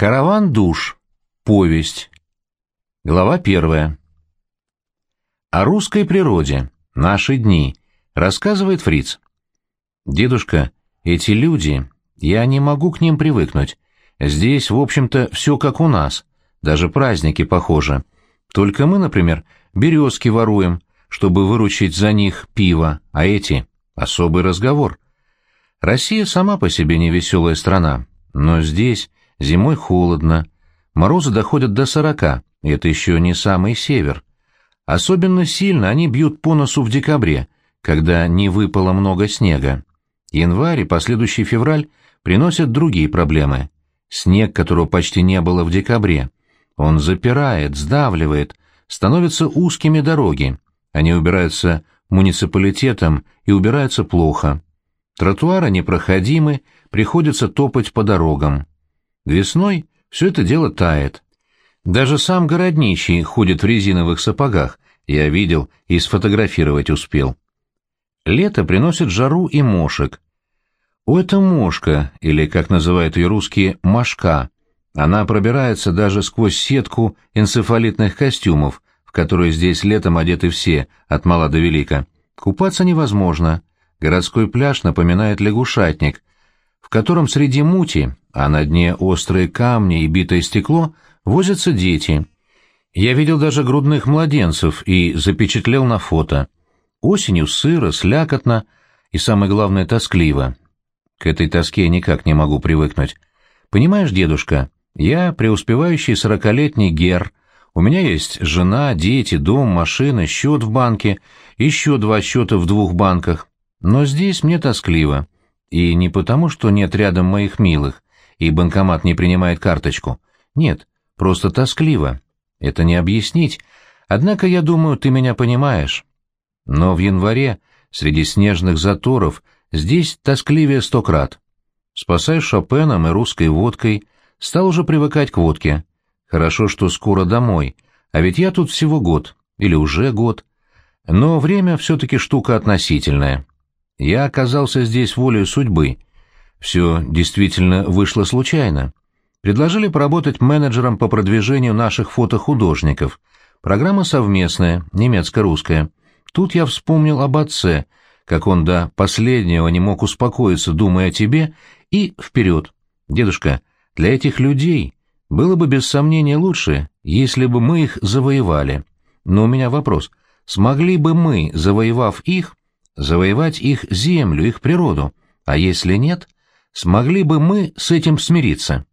Караван душ. Повесть. Глава первая. О русской природе. Наши дни. Рассказывает Фриц. Дедушка, эти люди, я не могу к ним привыкнуть. Здесь, в общем-то, все как у нас. Даже праздники похожи. Только мы, например, березки воруем, чтобы выручить за них пиво, а эти — особый разговор. Россия сама по себе невеселая страна, но здесь Зимой холодно, морозы доходят до сорока, и это еще не самый север. Особенно сильно они бьют по носу в декабре, когда не выпало много снега. Январь и последующий февраль приносят другие проблемы. Снег, которого почти не было в декабре. Он запирает, сдавливает, становятся узкими дороги. Они убираются муниципалитетом и убираются плохо. Тротуары непроходимы, приходится топать по дорогам. Весной все это дело тает. Даже сам городничий ходит в резиновых сапогах, я видел и сфотографировать успел. Лето приносит жару и мошек. У это мошка, или, как называют ее русские, мошка. Она пробирается даже сквозь сетку энцефалитных костюмов, в которые здесь летом одеты все, от мала до велика. Купаться невозможно. Городской пляж напоминает лягушатник, в котором среди мути а на дне острые камни и битое стекло возятся дети. Я видел даже грудных младенцев и запечатлел на фото. Осенью сыро, слякотно и, самое главное, тоскливо. К этой тоске я никак не могу привыкнуть. Понимаешь, дедушка, я преуспевающий сорокалетний гер, у меня есть жена, дети, дом, машина, счет в банке, еще два счета в двух банках. Но здесь мне тоскливо. И не потому, что нет рядом моих милых, и банкомат не принимает карточку. Нет, просто тоскливо. Это не объяснить. Однако, я думаю, ты меня понимаешь. Но в январе, среди снежных заторов, здесь тоскливее сто крат. Спасаясь Шопеном и русской водкой, стал уже привыкать к водке. Хорошо, что скоро домой, а ведь я тут всего год, или уже год. Но время все-таки штука относительная. Я оказался здесь волею судьбы, все действительно вышло случайно. Предложили поработать менеджером по продвижению наших фотохудожников. Программа совместная, немецко-русская. Тут я вспомнил об отце, как он до последнего не мог успокоиться, думая о тебе, и вперед. Дедушка, для этих людей было бы без сомнения лучше, если бы мы их завоевали. Но у меня вопрос. Смогли бы мы, завоевав их, завоевать их землю, их природу? А если нет, Смогли бы мы с этим смириться?